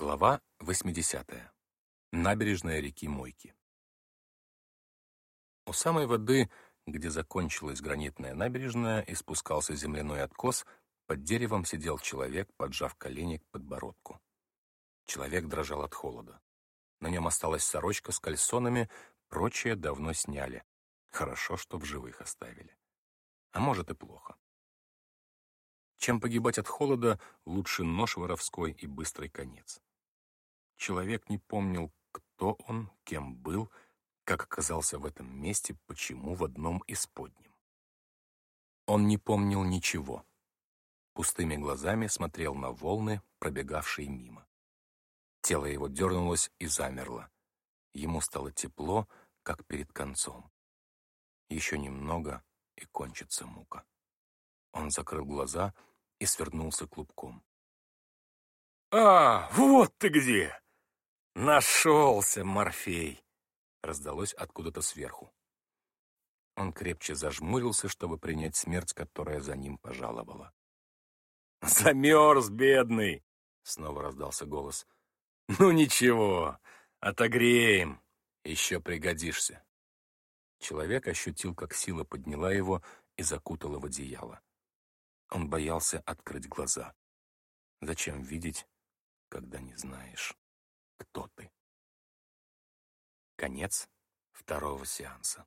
Глава 80. Набережная реки Мойки. У самой воды, где закончилась гранитная набережная и спускался земляной откос, под деревом сидел человек, поджав колени к подбородку. Человек дрожал от холода. На нем осталась сорочка с кальсонами, прочее давно сняли. Хорошо, что в живых оставили. А может и плохо. Чем погибать от холода, лучше нож воровской и быстрый конец. Человек не помнил, кто он, кем был, как оказался в этом месте, почему в одном из подним. Он не помнил ничего. Пустыми глазами смотрел на волны, пробегавшие мимо. Тело его дернулось и замерло. Ему стало тепло, как перед концом. Еще немного, и кончится мука. Он закрыл глаза — и свернулся клубком. «А, вот ты где! Нашелся, Морфей!» раздалось откуда-то сверху. Он крепче зажмурился, чтобы принять смерть, которая за ним пожаловала. «Замерз, бедный!» — снова раздался голос. «Ну ничего, отогреем, еще пригодишься». Человек ощутил, как сила подняла его и закутала в одеяло. Он боялся открыть глаза. Зачем видеть, когда не знаешь, кто ты? Конец второго сеанса.